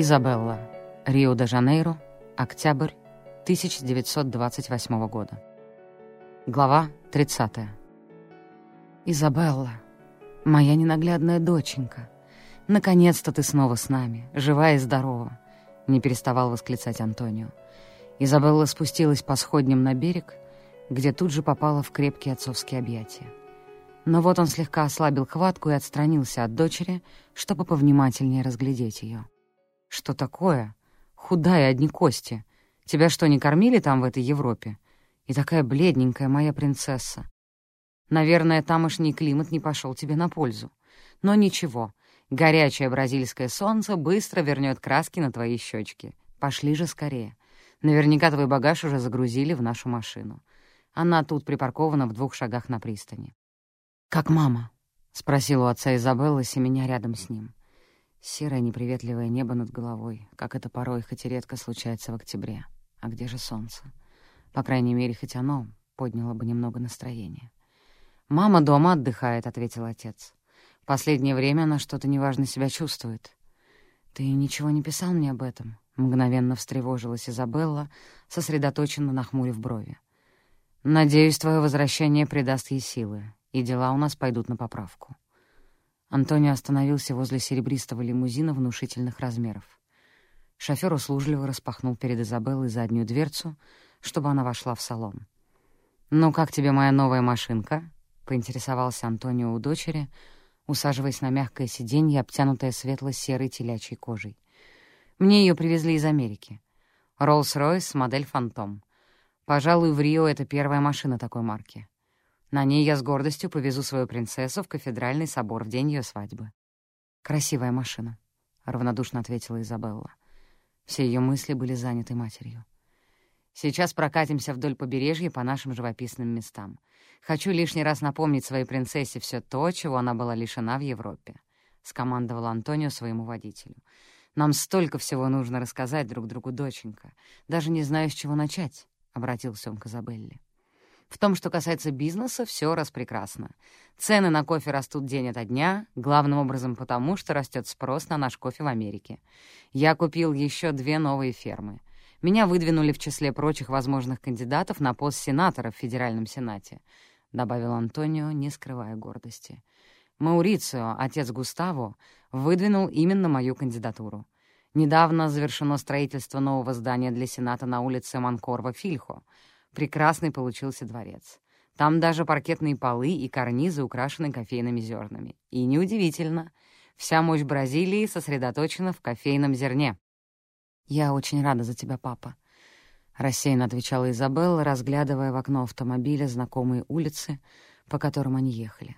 Изабелла. Рио-де-Жанейро. Октябрь 1928 года. Глава 30. «Изабелла, моя ненаглядная доченька, наконец-то ты снова с нами, живая и здорова», — не переставал восклицать Антонио. Изабелла спустилась по сходням на берег, где тут же попала в крепкие отцовские объятия. Но вот он слегка ослабил хватку и отстранился от дочери, чтобы повнимательнее разглядеть ее. «Что такое? Худая, одни кости. Тебя что, не кормили там, в этой Европе? И такая бледненькая моя принцесса. Наверное, тамошний климат не пошел тебе на пользу. Но ничего, горячее бразильское солнце быстро вернет краски на твои щечки. Пошли же скорее. Наверняка твой багаж уже загрузили в нашу машину. Она тут припаркована в двух шагах на пристани. «Как мама?» — спросил у отца Изабеллы, семеня рядом с ним. Серое неприветливое небо над головой, как это порой, хоть и редко случается в октябре. А где же солнце? По крайней мере, хоть оно подняло бы немного настроение. «Мама дома отдыхает», — ответил отец. «Последнее время она что-то неважно себя чувствует». «Ты ничего не писал мне об этом?» — мгновенно встревожилась Изабелла, сосредоточенно нахмурив брови. «Надеюсь, твое возвращение придаст ей силы и дела у нас пойдут на поправку. Антонио остановился возле серебристого лимузина внушительных размеров. Шофёр услужливо распахнул перед Изабеллой заднюю дверцу, чтобы она вошла в салон. «Ну, как тебе моя новая машинка?» — поинтересовался Антонио у дочери, усаживаясь на мягкое сиденье, обтянутое светло-серой телячьей кожей. «Мне ее привезли из Америки. Роллс-Ройс, модель «Фантом». Пожалуй, в Рио это первая машина такой марки. На ней я с гордостью повезу свою принцессу в кафедральный собор в день ее свадьбы. «Красивая машина», — равнодушно ответила Изабелла. Все ее мысли были заняты матерью. «Сейчас прокатимся вдоль побережья по нашим живописным местам. Хочу лишний раз напомнить своей принцессе все то, чего она была лишена в Европе», — скомандовал Антонио своему водителю. «Нам столько всего нужно рассказать друг другу, доченька. Даже не знаю, с чего начать», — обратился он к Изабелле. В том, что касается бизнеса, все распрекрасно. Цены на кофе растут день ото дня, главным образом потому, что растет спрос на наш кофе в Америке. Я купил еще две новые фермы. Меня выдвинули в числе прочих возможных кандидатов на пост сенатора в Федеральном Сенате, — добавил Антонио, не скрывая гордости. Маурицио, отец Густаво, выдвинул именно мою кандидатуру. Недавно завершено строительство нового здания для Сената на улице Манкорва-Фильхо — Прекрасный получился дворец. Там даже паркетные полы и карнизы украшены кофейными зернами. И неудивительно, вся мощь Бразилии сосредоточена в кофейном зерне. «Я очень рада за тебя, папа», — рассеянно отвечала Изабелла, разглядывая в окно автомобиля знакомые улицы, по которым они ехали.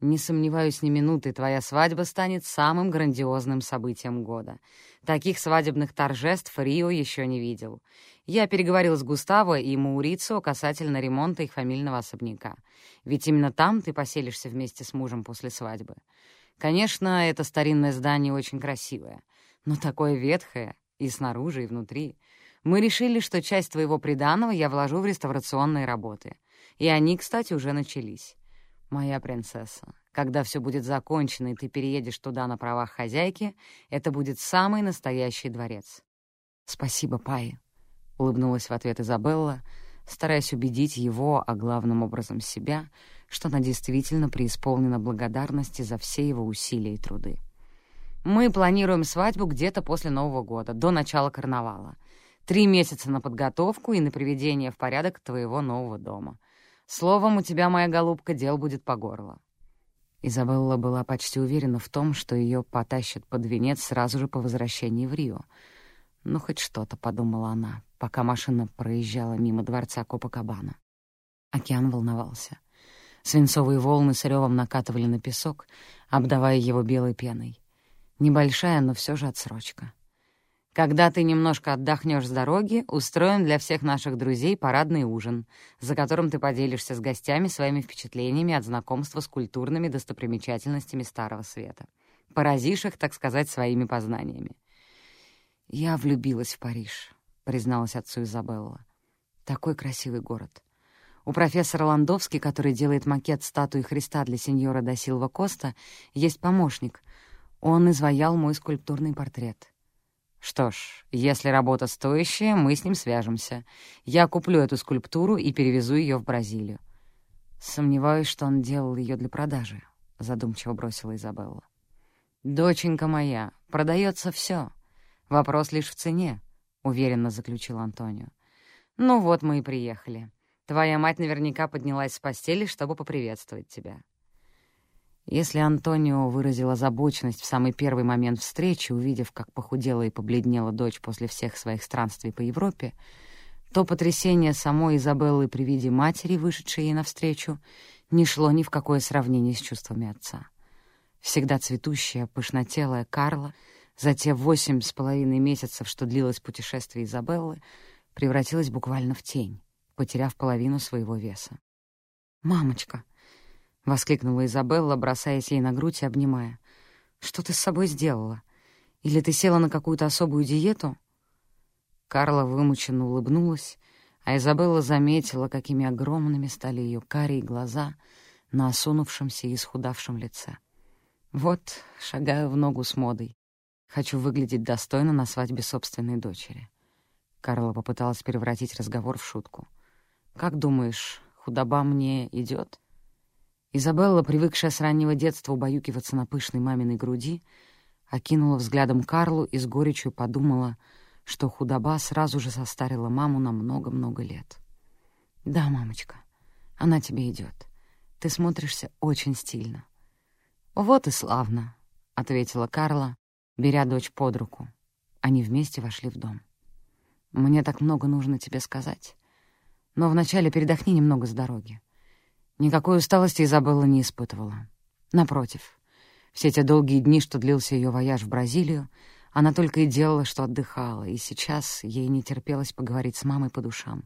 Не сомневаюсь ни минуты, твоя свадьба станет самым грандиозным событием года. Таких свадебных торжеств Рио еще не видел. Я переговорил с Густаво и Маурицио касательно ремонта их фамильного особняка. Ведь именно там ты поселишься вместе с мужем после свадьбы. Конечно, это старинное здание очень красивое, но такое ветхое и снаружи, и внутри. Мы решили, что часть твоего приданого я вложу в реставрационные работы. И они, кстати, уже начались. «Моя принцесса, когда все будет закончено, и ты переедешь туда на правах хозяйки, это будет самый настоящий дворец». «Спасибо, Пай», — улыбнулась в ответ Изабелла, стараясь убедить его, а главным образом себя, что она действительно преисполнена благодарности за все его усилия и труды. «Мы планируем свадьбу где-то после Нового года, до начала карнавала. Три месяца на подготовку и на приведение в порядок твоего нового дома. Словом, у тебя, моя голубка, дел будет по горло». Изабелла была почти уверена в том, что ее потащат под венец сразу же по возвращении в Рио. «Ну, хоть что-то», — подумала она, пока машина проезжала мимо дворца Копакабана. Океан волновался. Свинцовые волны с ревом накатывали на песок, обдавая его белой пеной. Небольшая, но все же отсрочка. Когда ты немножко отдохнешь с дороги, устроим для всех наших друзей парадный ужин, за которым ты поделишься с гостями своими впечатлениями от знакомства с культурными достопримечательностями Старого Света. Поразишь их, так сказать, своими познаниями. «Я влюбилась в Париж», — призналась отцу Изабелла. «Такой красивый город. У профессора Ландовски, который делает макет статуи Христа для сеньора Досилва Коста, есть помощник. Он изваял мой скульптурный портрет». «Что ж, если работа стоящая, мы с ним свяжемся. Я куплю эту скульптуру и перевезу ее в Бразилию». «Сомневаюсь, что он делал ее для продажи», — задумчиво бросила Изабелла. «Доченька моя, продается все. Вопрос лишь в цене», — уверенно заключил Антонио. «Ну вот мы и приехали. Твоя мать наверняка поднялась с постели, чтобы поприветствовать тебя». Если Антонио выразил озабоченность в самый первый момент встречи, увидев, как похудела и побледнела дочь после всех своих странствий по Европе, то потрясение самой Изабеллы при виде матери, вышедшей ей навстречу, не шло ни в какое сравнение с чувствами отца. Всегда цветущая, пышнотелая Карла за те восемь с половиной месяцев, что длилось путешествие Изабеллы, превратилась буквально в тень, потеряв половину своего веса. «Мамочка!» — воскликнула Изабелла, бросаясь ей на грудь и обнимая. «Что ты с собой сделала? Или ты села на какую-то особую диету?» Карла вымученно улыбнулась, а Изабелла заметила, какими огромными стали ее карие глаза на осунувшемся и исхудавшем лице. Вот, шагаю в ногу с модой. Хочу выглядеть достойно на свадьбе собственной дочери. Карла попыталась превратить разговор в шутку. «Как думаешь, худоба мне идет? Изабелла, привыкшая с раннего детства убаюкиваться на пышной маминой груди, окинула взглядом Карлу и с горечью подумала, что худоба сразу же состарила маму на много-много лет. «Да, мамочка, она тебе идет. Ты смотришься очень стильно. «Вот и славно», — ответила Карла, беря дочь под руку. Они вместе вошли в дом. «Мне так много нужно тебе сказать. Но вначале передохни немного с дороги». Никакой усталости Изабелла не испытывала. Напротив, все те долгие дни, что длился ее вояж в Бразилию, она только и делала, что отдыхала, и сейчас ей не терпелось поговорить с мамой по душам.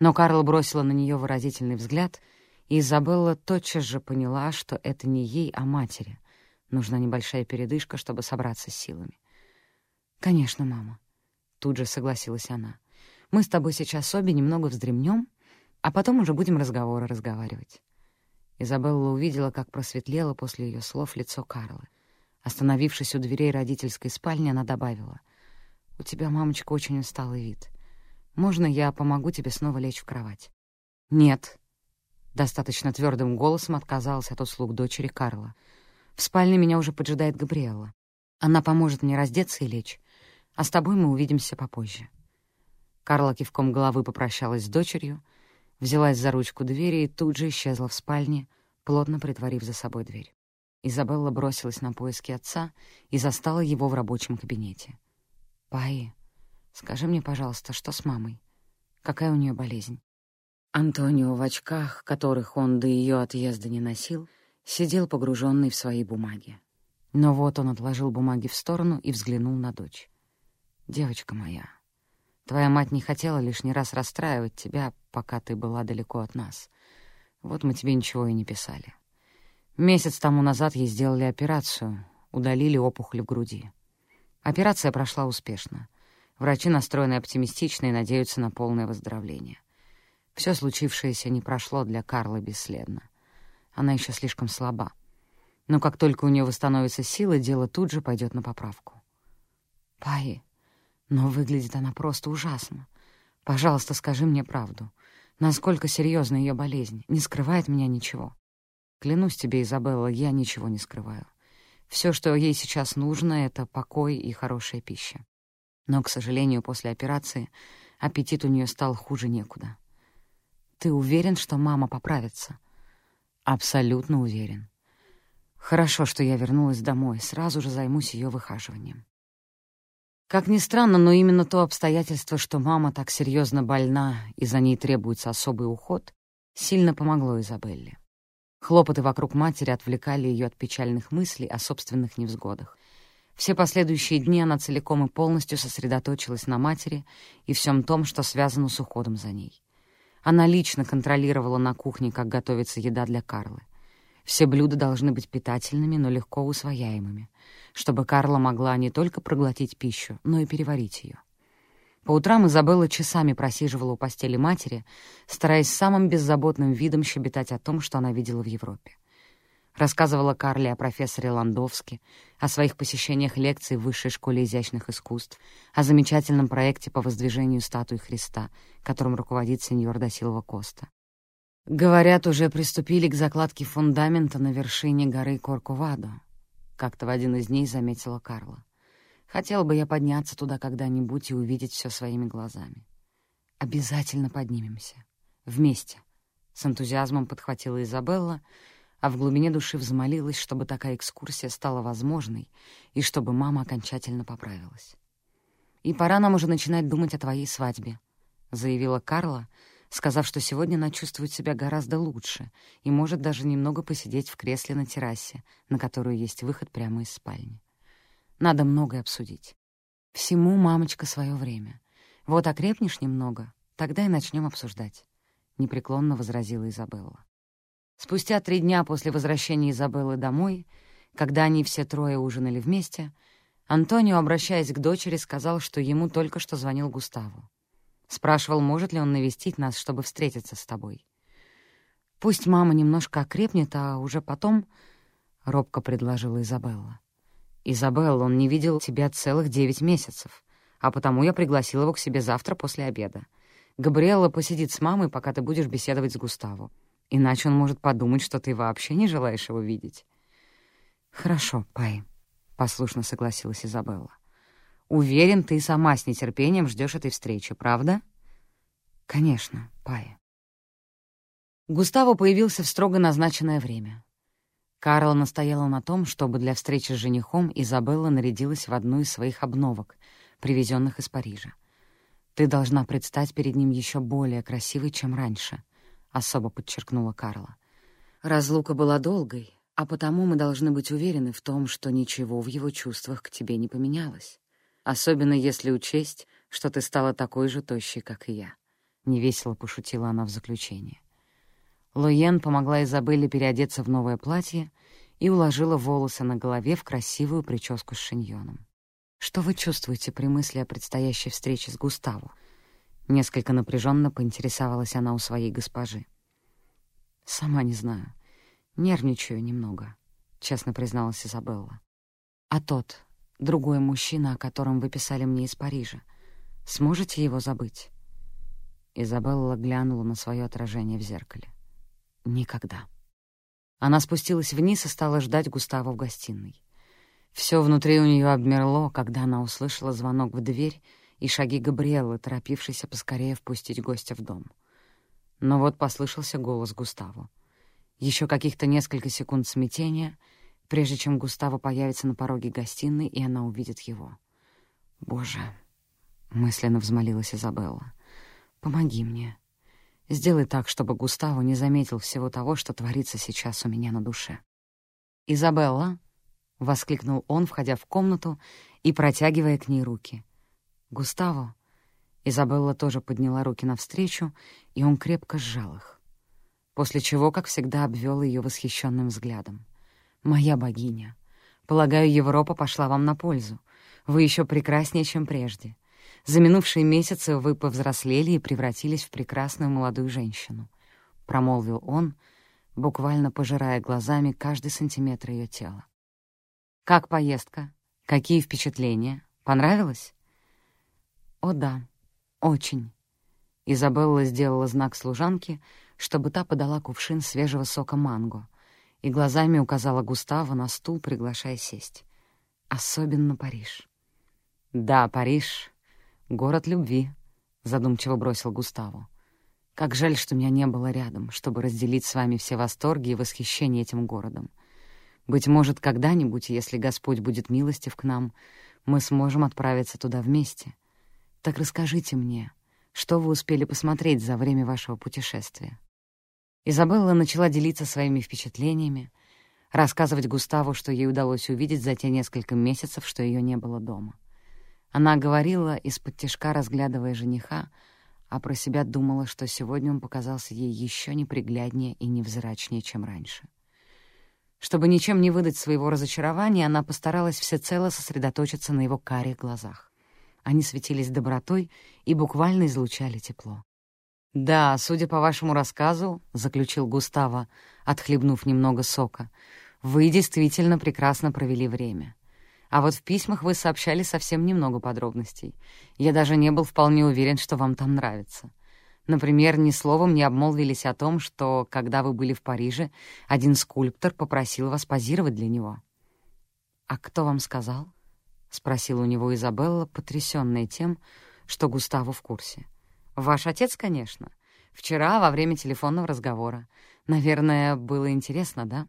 Но Карла бросила на нее выразительный взгляд — и Изабелла тотчас же поняла, что это не ей, а матери. Нужна небольшая передышка, чтобы собраться с силами. «Конечно, мама», — тут же согласилась она. «Мы с тобой сейчас обе немного вздремнем, а потом уже будем разговоры разговаривать». Изабелла увидела, как просветлело после ее слов лицо Карлы. Остановившись у дверей родительской спальни, она добавила, «У тебя, мамочка, очень усталый вид. Можно я помогу тебе снова лечь в кровать?» «Нет», Достаточно твердым голосом отказалась от услуг дочери Карла. «В спальне меня уже поджидает Габриэлла. Она поможет мне раздеться и лечь, а с тобой мы увидимся попозже». Карла кивком головы попрощалась с дочерью, взялась за ручку двери и тут же исчезла в спальне, плотно притворив за собой дверь. Изабелла бросилась на поиски отца и застала его в рабочем кабинете. «Паи, скажи мне, пожалуйста, что с мамой? Какая у нее болезнь?» Антонио в очках, которых он до ее отъезда не носил, сидел погруженный в свои бумаги. Но вот он отложил бумаги в сторону и взглянул на дочь. «Девочка моя, твоя мать не хотела лишний раз расстраивать тебя, пока ты была далеко от нас. Вот мы тебе ничего и не писали. Месяц тому назад ей сделали операцию, удалили опухоль в груди. Операция прошла успешно. Врачи настроены оптимистично и надеются на полное выздоровление. Все случившееся не прошло для Карлы бесследно. Она еще слишком слаба. Но как только у нее восстановится сила, дело тут же пойдет на поправку. Паи, но выглядит она просто ужасно. Пожалуйста, скажи мне правду. Насколько серьезна ее болезнь? Не скрывает меня ничего. Клянусь тебе, Изабелла, я ничего не скрываю. Все, что ей сейчас нужно, — это покой и хорошая пища. Но, к сожалению, после операции аппетит у нее стал хуже некуда. Ты уверен, что мама поправится? Абсолютно уверен. Хорошо, что я вернулась домой, сразу же займусь ее выхаживанием. Как ни странно, но именно то обстоятельство, что мама так серьезно больна и за ней требуется особый уход, сильно помогло Изабелле. Хлопоты вокруг матери отвлекали ее от печальных мыслей о собственных невзгодах. Все последующие дни она целиком и полностью сосредоточилась на матери и всем том, что связано с уходом за ней. Она лично контролировала на кухне, как готовится еда для Карлы. Все блюда должны быть питательными, но легко усвояемыми, чтобы Карла могла не только проглотить пищу, но и переварить ее. По утрам Изабелла часами просиживала у постели матери, стараясь самым беззаботным видом щебетать о том, что она видела в Европе. рассказывала Карле о профессоре Ландовске, о своих посещениях лекций в Высшей школе изящных искусств, о замечательном проекте по воздвижению статуи Христа, которым руководит сеньор Досилова Коста. Говорят, уже приступили к закладке фундамента на вершине горы Коркувадо. Как-то в один из дней заметила Карла. Хотела бы я подняться туда когда-нибудь и увидеть все своими глазами. Обязательно поднимемся. Вместе. С энтузиазмом подхватила Изабелла, а в глубине души взмолилась, чтобы такая экскурсия стала возможной и чтобы мама окончательно поправилась. «И пора нам уже начинать думать о твоей свадьбе», — заявила Карла, — сказав, что сегодня она чувствует себя гораздо лучше и может даже немного посидеть в кресле на террасе, на которую есть выход прямо из спальни. Надо многое обсудить. Всему, мамочка, свое время. Вот окрепнешь немного, тогда и начнем обсуждать, — непреклонно возразила Изабелла. Спустя три дня после возвращения Изабеллы домой, когда они все трое ужинали вместе, Антонио, обращаясь к дочери, сказал, что ему только что звонил Густаву. Спрашивал, может ли он навестить нас, чтобы встретиться с тобой. «Пусть мама немножко окрепнет, а уже потом...» — робко предложила Изабелла. «Изабелла, он не видел тебя целых девять месяцев, а потому я пригласил его к себе завтра после обеда. Габриэлла посидит с мамой, пока ты будешь беседовать с Густаво. Иначе он может подумать, что ты вообще не желаешь его видеть». «Хорошо, Пай», — послушно согласилась Изабелла. Уверен, ты сама с нетерпением ждешь этой встречи, правда? Конечно, Пая. Густаво появился в строго назначенное время. Карла настояла на том, чтобы для встречи с женихом Изабелла нарядилась в одну из своих обновок, привезенных из Парижа. «Ты должна предстать перед ним еще более красивой, чем раньше», — особо подчеркнула Карла. «Разлука была долгой, а потому мы должны быть уверены в том, что ничего в его чувствах к тебе не поменялось особенно если учесть, что ты стала такой же тощей, как и я», — невесело пошутила она в заключение. Лоен помогла Изабелле переодеться в новое платье и уложила волосы на голове в красивую прическу с шиньоном. «Что вы чувствуете при мысли о предстоящей встрече с Густаво?» Несколько напряженно поинтересовалась она у своей госпожи. «Сама не знаю. Нервничаю немного», — честно призналась Изабелла. «А тот, Другой мужчина, о котором вы писали мне из Парижа. Сможете его забыть?» Изабелла глянула на свое отражение в зеркале. «Никогда». Она спустилась вниз и стала ждать Густава в гостиной. Все внутри у нее обмерло, когда она услышала звонок в дверь и шаги Габриэллы, торопившейся поскорее впустить гостя в дом. Но вот послышался голос Густаву. Еще каких-то несколько секунд смятения — прежде чем Густаво появится на пороге гостиной, и она увидит его. «Боже!» — мысленно взмолилась Изабелла. «Помоги мне. Сделай так, чтобы Густаво не заметил всего того, что творится сейчас у меня на душе». «Изабелла!» — воскликнул он, входя в комнату и протягивая к ней руки. «Густаво!» Изабелла тоже подняла руки навстречу, и он крепко сжал их. После чего, как всегда, обвел ее восхищенным взглядом. «Моя богиня, полагаю, Европа пошла вам на пользу. Вы еще прекраснее, чем прежде. За минувшие месяцы вы повзрослели и превратились в прекрасную молодую женщину», — промолвил он, буквально пожирая глазами каждый сантиметр ее тела. «Как поездка? Какие впечатления? Понравилось?» «О да, очень». Изабелла сделала знак служанке, чтобы та подала кувшин свежего сока манго, и глазами указала Густаву на стул, приглашая сесть. Особенно Париж. «Да, Париж — город любви», — задумчиво бросил Густаву. «Как жаль, что меня не было рядом, чтобы разделить с вами все восторги и восхищение этим городом. Быть может, когда-нибудь, если Господь будет милостив к нам, мы сможем отправиться туда вместе. Так расскажите мне, что вы успели посмотреть за время вашего путешествия?» Изабелла начала делиться своими впечатлениями, рассказывать Густаву, что ей удалось увидеть за те несколько месяцев, что ее не было дома. Она говорила, из-под тишка разглядывая жениха, а про себя думала, что сегодня он показался ей еще непригляднее и невзрачнее, чем раньше. Чтобы ничем не выдать своего разочарования, она постаралась всецело сосредоточиться на его карих глазах. Они светились добротой и буквально излучали тепло. «Да, судя по вашему рассказу», — заключил Густаво, отхлебнув немного сока, Вы действительно прекрасно провели время. А вот в письмах вы сообщали совсем немного подробностей. Я даже не был вполне уверен, что вам там нравится. Например, ни словом не обмолвились о том, что, когда вы были в Париже, один скульптор попросил вас позировать для него. «А кто вам сказал?» — спросила у него Изабелла, потрясённая тем, что Густаво в курсе. «Ваш отец, конечно. Вчера, во время телефонного разговора. Наверное, было интересно, да?»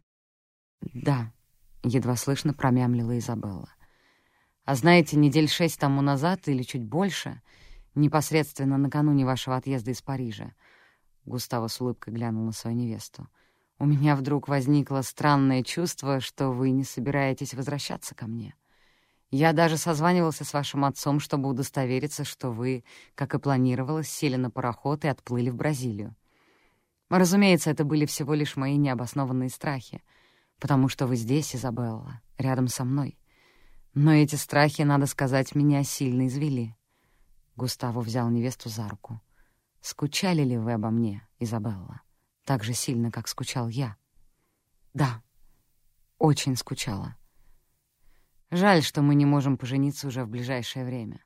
«Да», — едва слышно промямлила Изабелла. «А знаете, недель шесть тому назад или чуть больше, непосредственно накануне вашего отъезда из Парижа, Густаво с улыбкой глянул на свою невесту, у меня вдруг возникло странное чувство, что вы не собираетесь возвращаться ко мне. Я даже созванивался с вашим отцом, чтобы удостовериться, что вы, как и планировалось, сели на пароход и отплыли в Бразилию. Разумеется, это были всего лишь мои необоснованные страхи — потому что вы здесь, Изабелла, рядом со мной. Но эти страхи, надо сказать, меня сильно извели. Густаво взял невесту за руку. «Скучали ли вы обо мне, Изабелла? Так же сильно, как скучал я?» «Да, очень скучала. Жаль, что мы не можем пожениться уже в ближайшее время.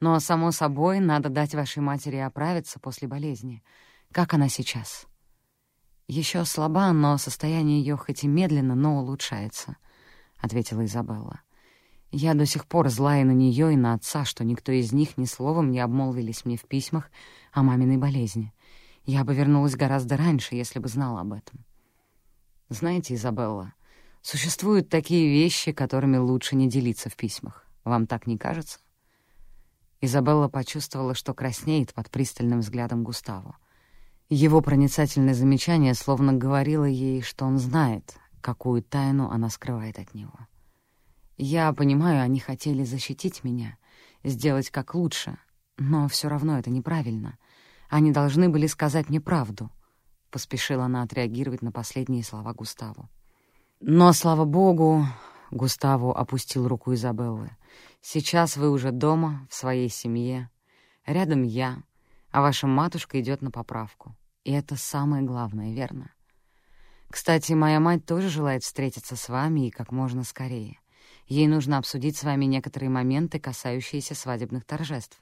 Но, само собой, надо дать вашей матери оправиться после болезни. Как она сейчас?» Еще слаба, но состояние ее хоть и медленно, но улучшается», — ответила Изабелла. «Я до сих пор злая на нее и на отца, что никто из них ни словом не обмолвились мне в письмах о маминой болезни. Я бы вернулась гораздо раньше, если бы знала об этом». «Знаете, Изабелла, существуют такие вещи, которыми лучше не делиться в письмах. Вам так не кажется?» Изабелла почувствовала, что краснеет под пристальным взглядом Густаво. Его проницательное замечание словно говорило ей, что он знает, какую тайну она скрывает от него. «Я понимаю, они хотели защитить меня, сделать как лучше, но все равно это неправильно. Они должны были сказать мне правду», — поспешила она отреагировать на последние слова Густаву. «Но, слава богу...» — Густаву опустил руку Изабеллы. «Сейчас вы уже дома, в своей семье. Рядом я, а ваша матушка идет на поправку. И это самое главное, верно? Кстати, моя мать тоже желает встретиться с вами и как можно скорее. Ей нужно обсудить с вами некоторые моменты, касающиеся свадебных торжеств.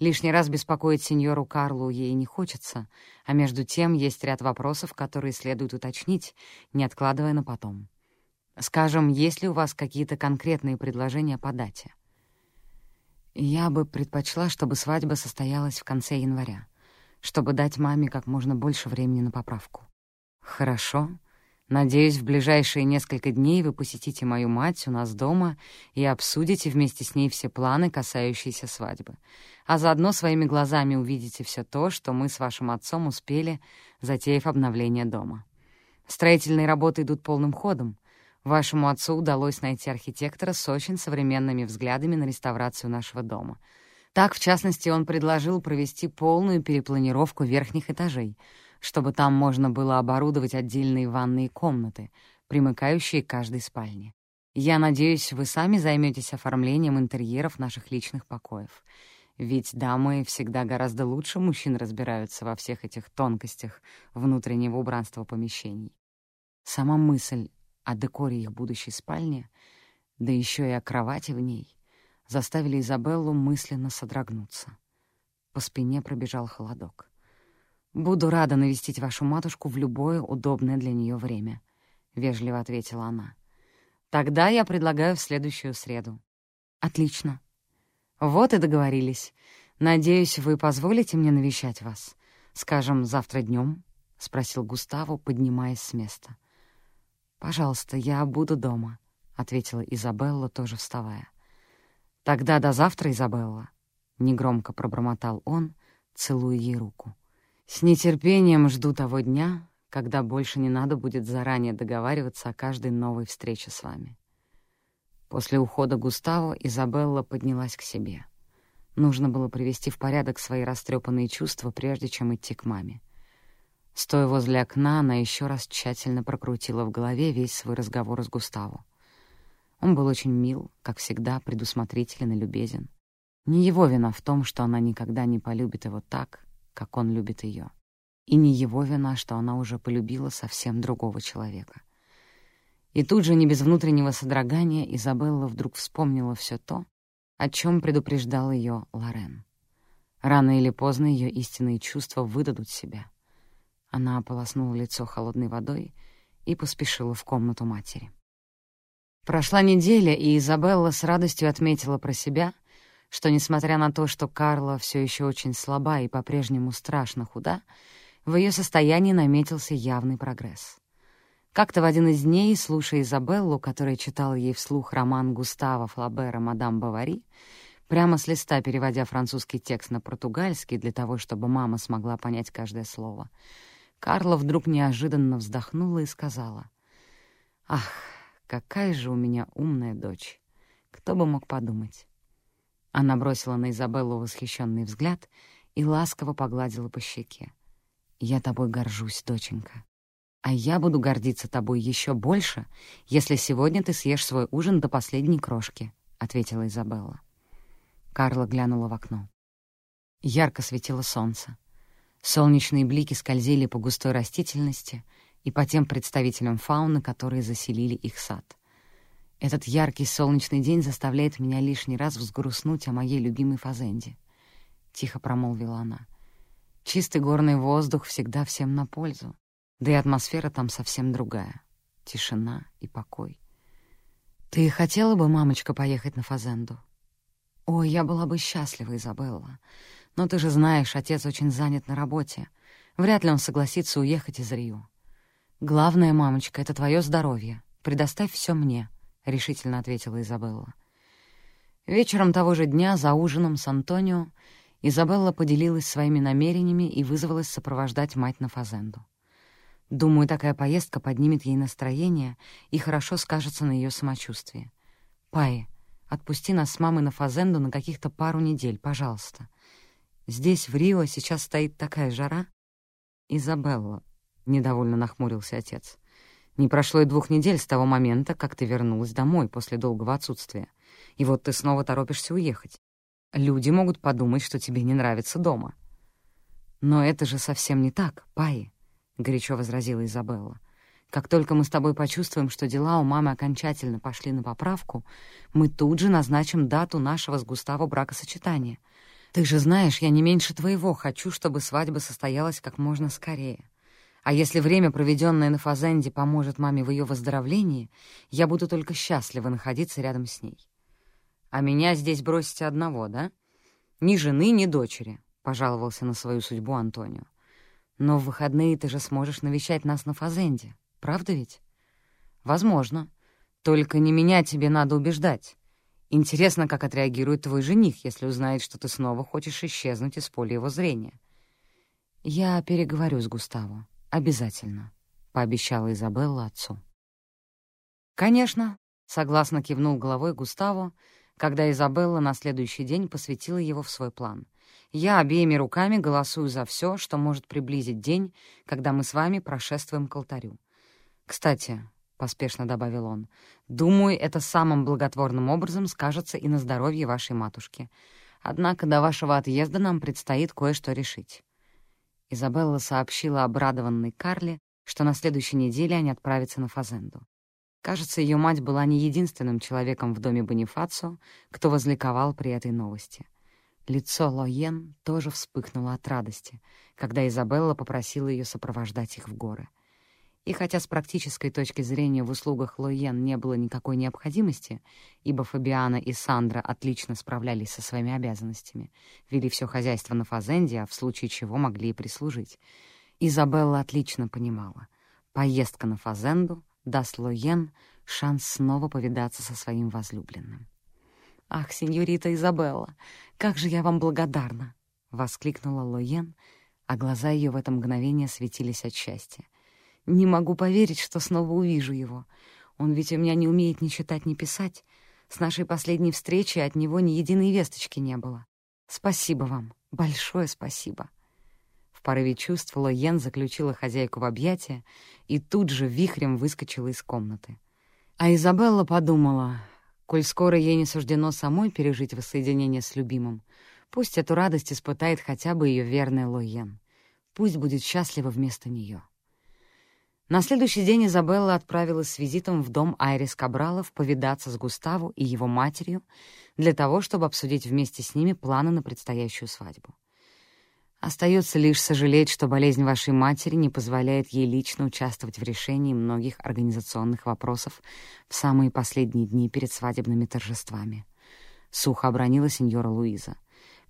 Лишний раз беспокоить сеньору Карлу ей не хочется, а между тем есть ряд вопросов, которые следует уточнить, не откладывая на потом. Скажем, есть ли у вас какие-то конкретные предложения по дате? Я бы предпочла, чтобы свадьба состоялась в конце января чтобы дать маме как можно больше времени на поправку. «Хорошо. Надеюсь, в ближайшие несколько дней вы посетите мою мать у нас дома и обсудите вместе с ней все планы, касающиеся свадьбы. А заодно своими глазами увидите все то, что мы с вашим отцом успели, затеяв обновление дома. Строительные работы идут полным ходом. Вашему отцу удалось найти архитектора с очень современными взглядами на реставрацию нашего дома — так, в частности, он предложил провести полную перепланировку верхних этажей, чтобы там можно было оборудовать отдельные ванные комнаты, примыкающие к каждой спальне. Я надеюсь, вы сами займетесь оформлением интерьеров наших личных покоев. Ведь дамы всегда гораздо лучше мужчин разбираются во всех этих тонкостях внутреннего убранства помещений. Сама мысль о декоре их будущей спальни, да еще и о кровати в ней — заставили Изабеллу мысленно содрогнуться. По спине пробежал холодок. «Буду рада навестить вашу матушку в любое удобное для нее время», — вежливо ответила она. «Тогда я предлагаю в следующую среду». «Отлично. Вот и договорились. Надеюсь, вы позволите мне навещать вас. Скажем, завтра днем? спросил Густаво, поднимаясь с места. «Пожалуйста, я буду дома», — ответила Изабелла, тоже вставая. «Тогда до завтра, Изабелла», — негромко пробормотал он, целуя ей руку. «С нетерпением жду того дня, когда больше не надо будет заранее договариваться о каждой новой встрече с вами». После ухода Густаво Изабелла поднялась к себе. Нужно было привести в порядок свои растрепанные чувства, прежде чем идти к маме. Стоя возле окна, она еще раз тщательно прокрутила в голове весь свой разговор с Густаво. Он был очень мил, как всегда, предусмотрителен и любезен. Не его вина в том, что она никогда не полюбит его так, как он любит ее. И не его вина, что она уже полюбила совсем другого человека. И тут же, не без внутреннего содрогания, Изабелла вдруг вспомнила все то, о чем предупреждал ее Лорен. Рано или поздно ее истинные чувства выдадут себя. Она ополоснула лицо холодной водой и поспешила в комнату матери. Прошла неделя, и Изабелла с радостью отметила про себя, что, несмотря на то, что Карла все еще очень слаба и по-прежнему страшно худа, в ее состоянии наметился явный прогресс. Как-то в один из дней, слушая Изабеллу, которая читала ей вслух роман Густава Флабера «Мадам Бавари», прямо с листа переводя французский текст на португальский для того, чтобы мама смогла понять каждое слово, Карла вдруг неожиданно вздохнула и сказала, «Ах, какая же у меня умная дочь! Кто бы мог подумать!» Она бросила на Изабеллу восхищенный взгляд и ласково погладила по щеке. «Я тобой горжусь, доченька. А я буду гордиться тобой еще больше, если сегодня ты съешь свой ужин до последней крошки», — ответила Изабелла. Карла глянула в окно. Ярко светило солнце. Солнечные блики скользили по густой растительности и по тем представителям фауны, которые заселили их сад. Этот яркий солнечный день заставляет меня лишний раз взгрустнуть о моей любимой фазенде. Тихо промолвила она. Чистый горный воздух всегда всем на пользу. Да и атмосфера там совсем другая. Тишина и покой. «Ты хотела бы, мамочка, поехать на Фазенду?» «Ой, я была бы счастлива, Изабелла. Но ты же знаешь, отец очень занят на работе. Вряд ли он согласится уехать из Рио. Главное, мамочка, это твое здоровье. Предоставь все мне», — решительно ответила Изабелла. Вечером того же дня за ужином с Антонио Изабелла поделилась своими намерениями и вызвалась сопровождать мать на Фазенду. Думаю, такая поездка поднимет ей настроение и хорошо скажется на ее самочувствии. Пай, отпусти нас с мамой на Фазенду на каких-то пару недель, пожалуйста. Здесь, в Рио, сейчас стоит такая жара. Изабелла, — недовольно нахмурился отец, — не прошло и двух недель с того момента, как ты вернулась домой после долгого отсутствия. И вот ты снова торопишься уехать. Люди могут подумать, что тебе не нравится дома. Но это же совсем не так, Пай. — горячо возразила Изабелла. «Как только мы с тобой почувствуем, что дела у мамы окончательно пошли на поправку, мы тут же назначим дату нашего с Густаво бракосочетания. Ты же знаешь, я не меньше твоего хочу, чтобы свадьба состоялась как можно скорее. А если время, проведенное на Фазенде, поможет маме в ее выздоровлении, я буду только счастлива находиться рядом с ней. А меня здесь бросите одного, да? Ни жены, ни дочери», — пожаловался на свою судьбу Антонио. Но в выходные ты же сможешь навещать нас на Фазенде, правда ведь? Возможно. Только не меня тебе надо убеждать. Интересно, как отреагирует твой жених, если узнает, что ты снова хочешь исчезнуть из поля его зрения. Я переговорю с Густаво. Обязательно, — пообещала Изабелла отцу. Конечно, — согласно кивнул головой Густаво, когда Изабелла на следующий день посвятила его в свой план — я обеими руками голосую за все, что может приблизить день, когда мы с вами прошествуем к алтарю. Кстати, — поспешно добавил он, — думаю, это самым благотворным образом скажется и на здоровье вашей матушки. Однако до вашего отъезда нам предстоит кое-что решить. Изабелла сообщила обрадованной Карле, что на следующей неделе они отправятся на Фазенду. Кажется, ее мать была не единственным человеком в доме Бонифацио, кто возликовал при этой новости — Лицо Лоен тоже вспыхнуло от радости, когда Изабелла попросила ее сопровождать их в горы. И хотя с практической точки зрения в услугах Лоен не было никакой необходимости, ибо Фабиана и Сандра отлично справлялись со своими обязанностями, вели все хозяйство на Фазенде, а в случае чего могли и прислужить, Изабелла отлично понимала. Поездка на Фазенду даст Лоен шанс снова повидаться со своим возлюбленным. «Ах, сеньорита Изабелла, как же я вам благодарна!» — воскликнула Лоен, а глаза ее в это мгновение светились от счастья. «Не могу поверить, что снова увижу его. Он ведь у меня не умеет ни читать, ни писать. С нашей последней встречи от него ни единой весточки не было. Спасибо вам, большое спасибо!» В порыве чувств Лоен заключила хозяйку в объятия и тут же вихрем выскочила из комнаты. А Изабелла подумала, Коль скоро ей не суждено самой пережить воссоединение с любимым, пусть эту радость испытает хотя бы ее верная Лоен. Пусть будет счастлива вместо нее. На следующий день Изабелла отправилась с визитом в дом Айрис Кабралов повидаться с Густаву и его матерью для того, чтобы обсудить вместе с ними планы на предстоящую свадьбу. Остается лишь сожалеть, что болезнь вашей матери не позволяет ей лично участвовать в решении многих организационных вопросов в самые последние дни перед свадебными торжествами. Сухо обронила сеньора Луиза.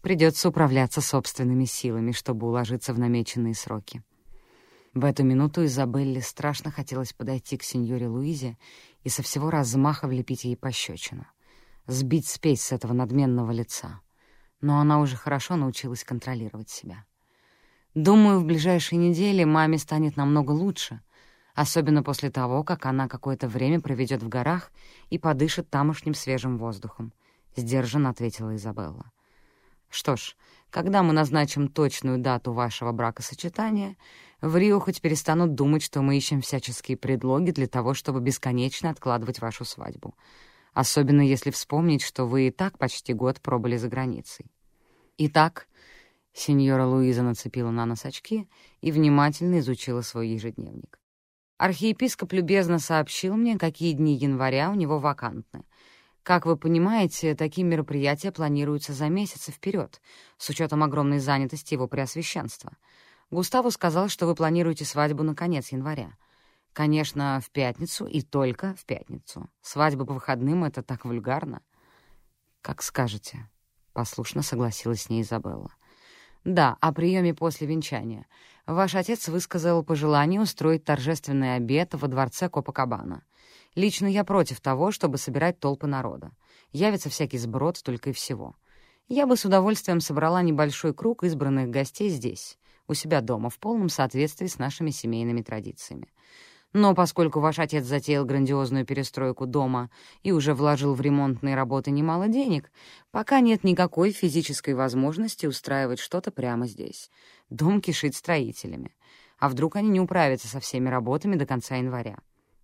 Придется управляться собственными силами, чтобы уложиться в намеченные сроки. В эту минуту Изабелле страшно хотелось подойти к сеньоре Луизе и со всего размаха влепить ей пощечину. Сбить спесь с этого надменного лица. Но она уже хорошо научилась контролировать себя. Думаю, в ближайшие недели маме станет намного лучше, особенно после того, как она какое-то время проведет в горах и подышит тамошним свежим воздухом, — сдержанно ответила Изабелла. Что ж, когда мы назначим точную дату вашего бракосочетания, в Рио хоть перестанут думать, что мы ищем всяческие предлоги для того, чтобы бесконечно откладывать вашу свадьбу. Особенно если вспомнить, что вы и так почти год пробыли за границей. Итак, сеньора Луиза нацепила на нос очки и внимательно изучила свой ежедневник. Архиепископ любезно сообщил мне, какие дни января у него вакантны — как вы понимаете, такие мероприятия планируются за месяцы вперед, с учетом огромной занятости его преосвященства. Густаву сказал, что вы планируете свадьбу на конец января. Конечно, в пятницу и только в пятницу. Свадьба по выходным — это так вульгарно. «Как скажете», — послушно согласилась с ней Изабелла. «Да, о приеме после венчания. Ваш отец высказал пожелание устроить торжественный обед во дворце Копакабана. Лично я против того, чтобы собирать толпы народа. Явится всякий сброд только и всего. Я бы с удовольствием собрала небольшой круг избранных гостей здесь, у себя дома, в полном соответствии с нашими семейными традициями. Но поскольку ваш отец затеял грандиозную перестройку дома и уже вложил в ремонтные работы немало денег, пока нет никакой физической возможности устраивать что-то прямо здесь. Дом кишит строителями. А вдруг они не управятся со всеми работами до конца января?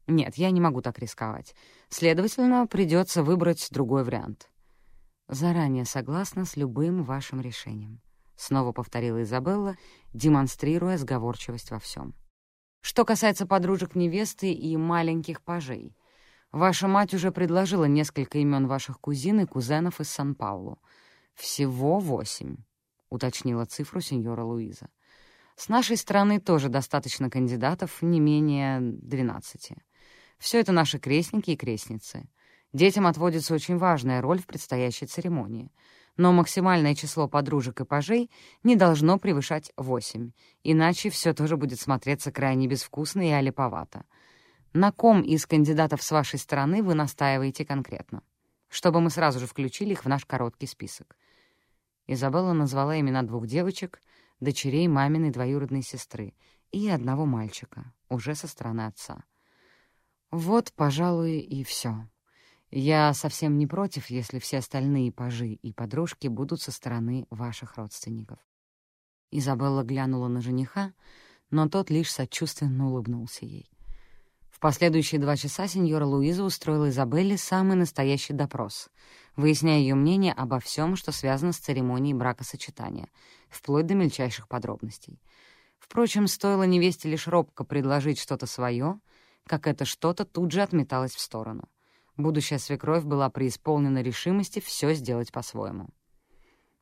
Нет, я не могу так рисковать. Следовательно, придется выбрать другой вариант. Заранее согласна с любым вашим решением. Снова повторила Изабелла, демонстрируя сговорчивость во всем. Что касается подружек невесты и маленьких пажей, ваша мать уже предложила несколько имен ваших кузин и кузенов из Сан-Паулу. Всего восемь, уточнила цифру сеньора Луиза. С нашей стороны тоже достаточно кандидатов, не менее двенадцати. Все это наши крестники и крестницы. Детям отводится очень важная роль в предстоящей церемонии. Но максимальное число подружек и пажей не должно превышать восемь, иначе все тоже будет смотреться крайне безвкусно и олиповато. На ком из кандидатов с вашей стороны вы настаиваете конкретно? Чтобы мы сразу же включили их в наш короткий список. Изабелла назвала имена двух девочек, дочерей маминой двоюродной сестры, и одного мальчика, уже со стороны отца — вот, пожалуй, и все. Я совсем не против, если все остальные пажи и подружки будут со стороны ваших родственников. Изабелла глянула на жениха, но тот лишь сочувственно улыбнулся ей. В последующие два часа сеньора Луиза устроила Изабелле самый настоящий допрос, выясняя ее мнение обо всем, что связано с церемонией бракосочетания, вплоть до мельчайших подробностей. Впрочем, стоило невесте лишь робко предложить что-то свое — как это что-то тут же отметалось в сторону. Будущая свекровь была преисполнена решимости все сделать по-своему.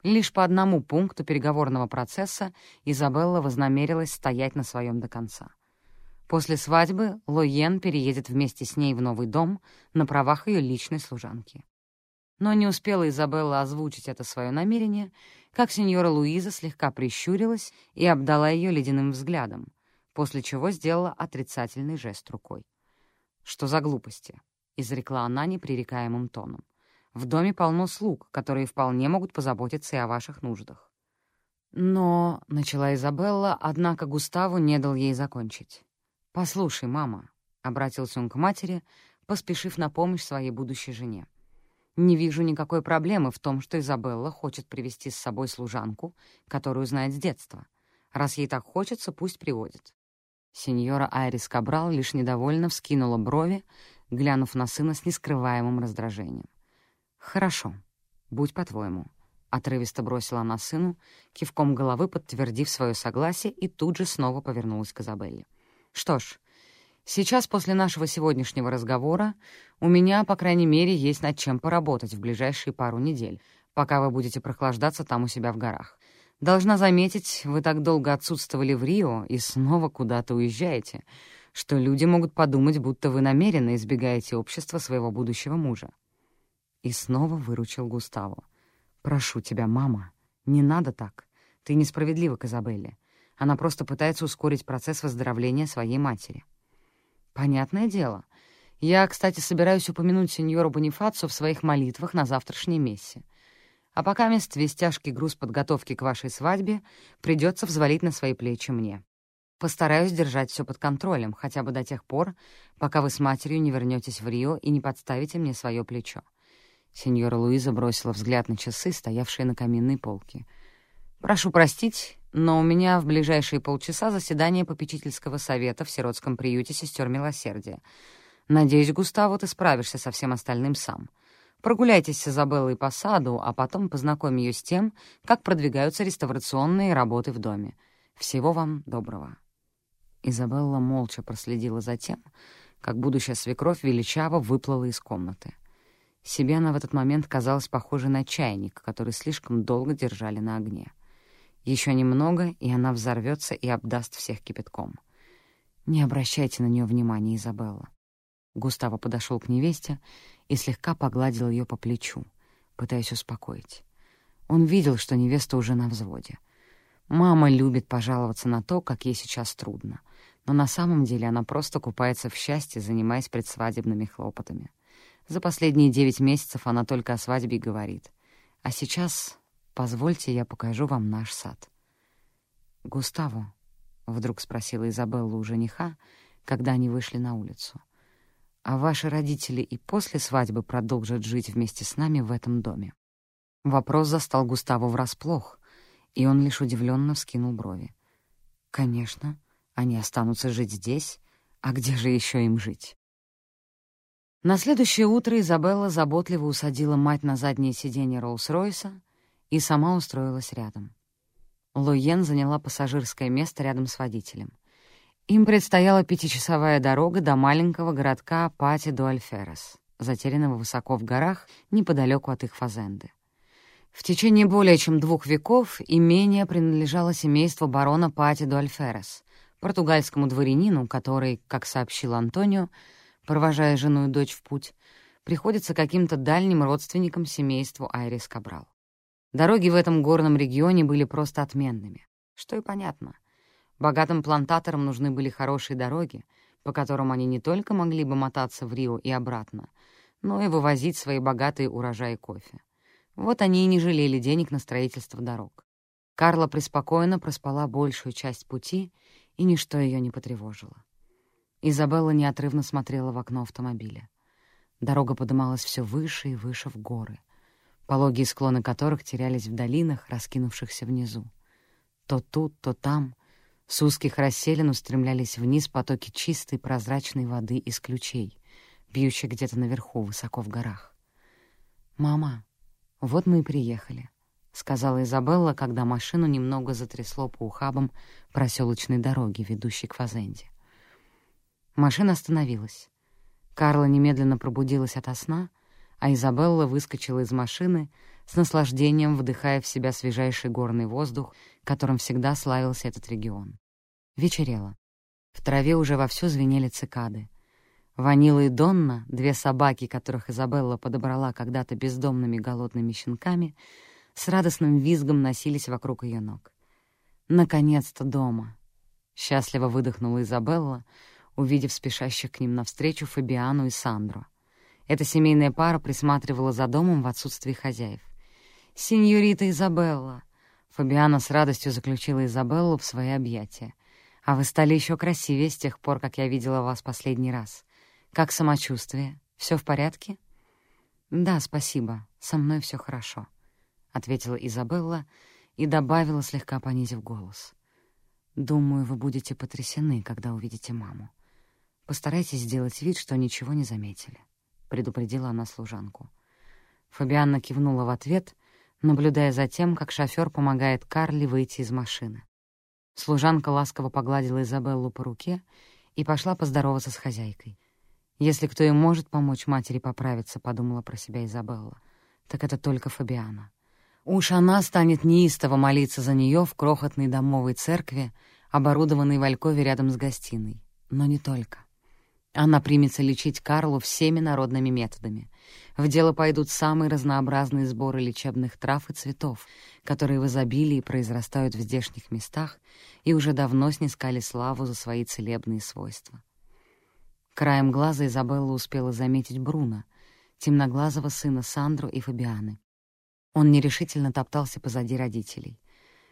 Лишь по одному пункту переговорного процесса Изабелла вознамерилась стоять на своем до конца. После свадьбы Лоен переедет вместе с ней в новый дом на правах ее личной служанки. Но не успела Изабелла озвучить это свое намерение, как сеньора Луиза слегка прищурилась и обдала ее ледяным взглядом, после чего сделала отрицательный жест рукой. «Что за глупости?» — изрекла она непререкаемым тоном. «В доме полно слуг, которые вполне могут позаботиться и о ваших нуждах». «Но...» — начала Изабелла, однако Густаву не дал ей закончить. «Послушай, мама», — обратился он к матери, поспешив на помощь своей будущей жене. «Не вижу никакой проблемы в том, что Изабелла хочет привести с собой служанку, которую знает с детства. Раз ей так хочется, пусть приводит. Сеньора Айрис Кабрал лишь недовольно вскинула брови, глянув на сына с нескрываемым раздражением. «Хорошо, будь по-твоему», — отрывисто бросила она сыну, кивком головы подтвердив свое согласие и тут же снова повернулась к Изабелле. «Что ж, Сейчас, после нашего сегодняшнего разговора, у меня, по крайней мере, есть над чем поработать в ближайшие пару недель, пока вы будете прохлаждаться там у себя в горах. Должна заметить, вы так долго отсутствовали в Рио и снова куда-то уезжаете, что люди могут подумать, будто вы намеренно избегаете общества своего будущего мужа. И снова выручил Густаво. «Прошу тебя, мама, не надо так. Ты несправедлива к Изабелле. Она просто пытается ускорить процесс выздоровления своей матери». «Понятное дело. Я, кстати, собираюсь упомянуть сеньору Бонифацу в своих молитвах на завтрашней мессе. А пока мест весь тяжкий груз подготовки к вашей свадьбе придется взвалить на свои плечи мне. Постараюсь держать все под контролем, хотя бы до тех пор, пока вы с матерью не вернетесь в Рио и не подставите мне свое плечо». Сеньора Луиза бросила взгляд на часы, стоявшие на каминной полке. «Прошу простить, но у меня в ближайшие полчаса заседание попечительского совета в сиротском приюте сестер Милосердия. Надеюсь, Густаво, ты справишься со всем остальным сам. Прогуляйтесь с Изабеллой по саду, а потом познакомь ее с тем, как продвигаются реставрационные работы в доме. Всего вам доброго». Изабелла молча проследила за тем, как будущая свекровь величаво выплыла из комнаты. Себе она в этот момент казалась похожей на чайник, который слишком долго держали на огне. Еще немного, и она взорвется и обдаст всех кипятком. Не обращайте на нее внимания, Изабелла. Густаво подошел к невесте и слегка погладил ее по плечу, пытаясь успокоить. Он видел, что невеста уже на взводе. Мама любит пожаловаться на то, как ей сейчас трудно, но на самом деле она просто купается в счастье, занимаясь предсвадебными хлопотами. За последние девять месяцев она только о свадьбе говорит. А сейчас Позвольте, я покажу вам наш сад». «Густаво», — вдруг спросила Изабелла у жениха, когда они вышли на улицу, «а ваши родители и после свадьбы продолжат жить вместе с нами в этом доме?» Вопрос застал Густаво врасплох, и он лишь удивленно вскинул брови. «Конечно, они останутся жить здесь, а где же еще им жить?» На следующее утро Изабелла заботливо усадила мать на заднее сиденье Роллс-Ройса и сама устроилась рядом. Луен заняла пассажирское место рядом с водителем. Им предстояла пятичасовая дорога до маленького городка Пати-до-Альферес, затерянного высоко в горах неподалеку от их фазенды. В течение более чем двух веков имение принадлежало семейству барона Пати-до-Альферес, португальскому дворянину, который, как сообщил Антонио, провожая жену и дочь в путь, приходится каким-то дальним родственникам семейству Айрис Кабрал. Дороги в этом горном регионе были просто отменными, что и понятно. Богатым плантаторам нужны были хорошие дороги, по которым они не только могли бы мотаться в Рио и обратно, но и вывозить свои богатые урожаи кофе. Вот они и не жалели денег на строительство дорог. Карла преспокойно проспала большую часть пути, и ничто ее не потревожило. Изабелла неотрывно смотрела в окно автомобиля. Дорога подымалась все выше и выше в горы — пологие склоны которых терялись в долинах, раскинувшихся внизу. То тут, то там с узких расселин устремлялись вниз потоки чистой прозрачной воды из ключей, бьющие где-то наверху, высоко в горах. «Мама, вот мы и приехали», — сказала Изабелла, когда машину немного затрясло по ухабам проселочной дороги, ведущей к Фазенде. Машина остановилась. Карла немедленно пробудилась ото сна — а Изабелла выскочила из машины, с наслаждением вдыхая в себя свежайший горный воздух, которым всегда славился этот регион. Вечерело. В траве уже вовсю звенели цикады. Ванила и Донна, две собаки, которых Изабелла подобрала когда-то бездомными голодными щенками, с радостным визгом носились вокруг ее ног. «Наконец-то дома!» — счастливо выдохнула Изабелла, увидев спешащих к ним навстречу Фабиану и Сандру. Эта семейная пара присматривала за домом в отсутствии хозяев. «Синьорита Изабелла!» Фабиана с радостью заключила Изабеллу в свои объятия. «А вы стали еще красивее с тех пор, как я видела вас последний раз. Как самочувствие? Все в порядке?» «Да, спасибо. Со мной все хорошо», — ответила Изабелла и добавила, слегка понизив голос. «Думаю, вы будете потрясены, когда увидите маму. Постарайтесь сделать вид, что ничего не заметили» предупредила она служанку. Фабианна кивнула в ответ, наблюдая за тем, как шофёр помогает Карли выйти из машины. Служанка ласково погладила Изабеллу по руке и пошла поздороваться с хозяйкой. «Если кто и может помочь матери поправиться», — подумала про себя Изабелла, — «так это только Фабиана». Уж она станет неистово молиться за нее в крохотной домовой церкви, оборудованной в Алькове рядом с гостиной. Но не только. Она примется лечить Карлу всеми народными методами. В дело пойдут самые разнообразные сборы лечебных трав и цветов, которые в изобилии произрастают в здешних местах и уже давно снискали славу за свои целебные свойства. Краем глаза Изабелла успела заметить Бруно, темноглазого сына Сандру и Фабианы. Он нерешительно топтался позади родителей.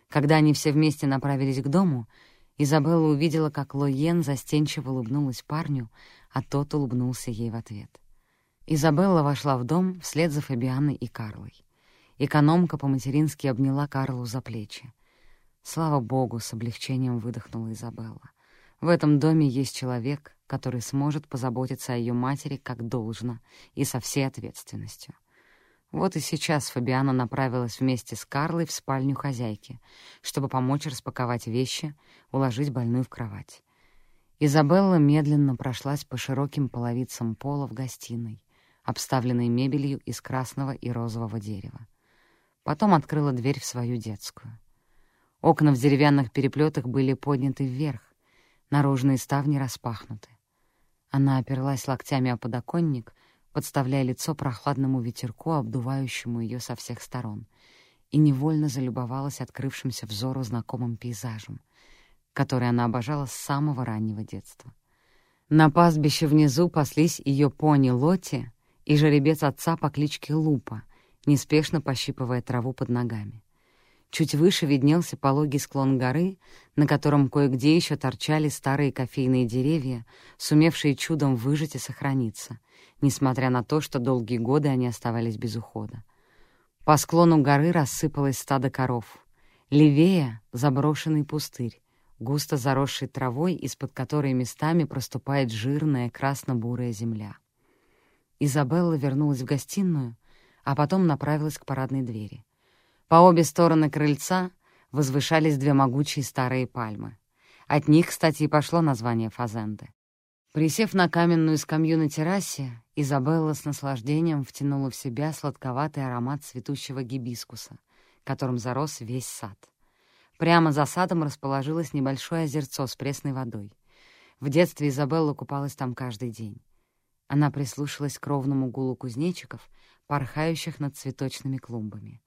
Когда они все вместе направились к дому, Изабелла увидела, как Лоен застенчиво улыбнулась парню, а тот улыбнулся ей в ответ. Изабелла вошла в дом вслед за Фабианой и Карлой. Экономка по-матерински обняла Карлу за плечи. Слава богу, с облегчением выдохнула Изабелла. В этом доме есть человек, который сможет позаботиться о ее матери как должно и со всей ответственностью. Вот и сейчас Фабиана направилась вместе с Карлой в спальню хозяйки, чтобы помочь распаковать вещи, уложить больную в кровать. Изабелла медленно прошлась по широким половицам пола в гостиной, обставленной мебелью из красного и розового дерева. Потом открыла дверь в свою детскую. Окна в деревянных переплетах были подняты вверх, наружные ставни распахнуты. Она оперлась локтями о подоконник — подставляя лицо прохладному ветерку, обдувающему ее со всех сторон, и невольно залюбовалась открывшимся взору знакомым пейзажем, который она обожала с самого раннего детства. На пастбище внизу паслись ее пони Лоти и жеребец отца по кличке Лупа, неспешно пощипывая траву под ногами. Чуть выше виднелся пологий склон горы, на котором кое-где еще торчали старые кофейные деревья, сумевшие чудом выжить и сохраниться, несмотря на то, что долгие годы они оставались без ухода. По склону горы рассыпалось стадо коров. Левее — заброшенный пустырь, густо заросший травой, из-под которой местами проступает жирная красно-бурая земля. Изабелла вернулась в гостиную, а потом направилась к парадной двери — по обе стороны крыльца возвышались две могучие старые пальмы. От них, кстати, и пошло название фазенды. Присев на каменную скамью на террасе, Изабелла с наслаждением втянула в себя сладковатый аромат цветущего гибискуса, которым зарос весь сад. Прямо за садом расположилось небольшое озерцо с пресной водой. В детстве Изабелла купалась там каждый день. Она прислушалась к ровному гулу кузнечиков, порхающих над цветочными клумбами.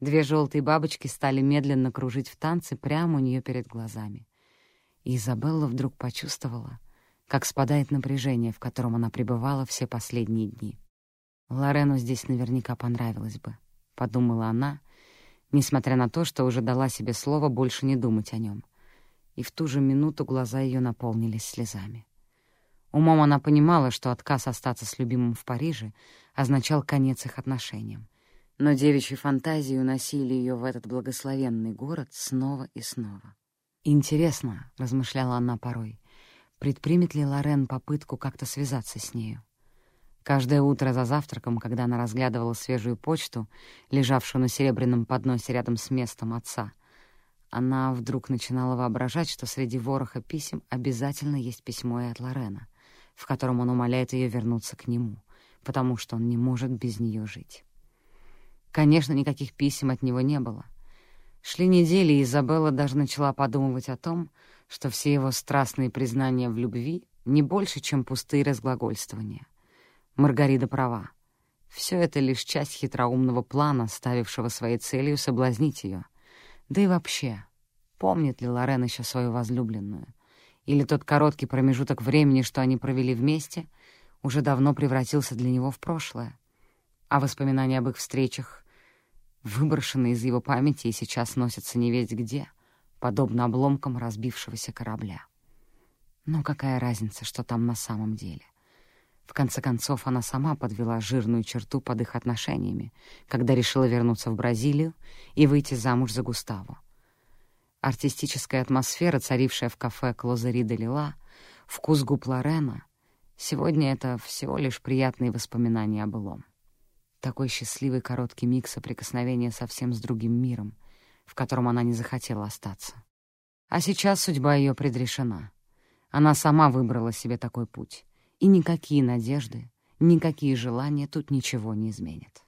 Две желтые бабочки стали медленно кружить в танце прямо у нее перед глазами. И Изабелла вдруг почувствовала, как спадает напряжение, в котором она пребывала все последние дни. «Лорену здесь наверняка понравилось бы», — подумала она, несмотря на то, что уже дала себе слово больше не думать о нем. И в ту же минуту глаза ее наполнились слезами. Умом она понимала, что отказ остаться с любимым в Париже означал конец их отношениям, но девичьи фантазии уносили ее в этот благословенный город снова и снова. «Интересно», — размышляла она порой, — предпримет ли Лорен попытку как-то связаться с нею. Каждое утро за завтраком, когда она разглядывала свежую почту, лежавшую на серебряном подносе рядом с местом отца, она вдруг начинала воображать, что среди вороха писем обязательно есть письмо и от Лорена, в котором он умоляет ее вернуться к нему, потому что он не может без нее жить. Конечно, никаких писем от него не было. Шли недели, и Изабелла даже начала подумывать о том, что все его страстные признания в любви не больше, чем пустые разглагольствования. Маргарита права. Все это лишь часть хитроумного плана, ставившего своей целью соблазнить ее. Да и вообще, помнит ли Лорен еще свою возлюбленную? Или тот короткий промежуток времени, что они провели вместе, уже давно превратился для него в прошлое? А воспоминания об их встречах выброшены из его памяти и сейчас носятся не весь где, подобно обломкам разбившегося корабля. Но какая разница, что там на самом деле? В конце концов, она сама подвела жирную черту под их отношениями, когда решила вернуться в Бразилию и выйти замуж за Густаво. Артистическая атмосфера, царившая в кафе Клозери де Лила, вкус губ Лорена — сегодня это всего лишь приятные воспоминания о былом. Такой счастливый короткий миг соприкосновения совсем с другим миром, в котором она не захотела остаться. А сейчас судьба ее предрешена. Она сама выбрала себе такой путь, и никакие надежды, никакие желания тут ничего не изменят.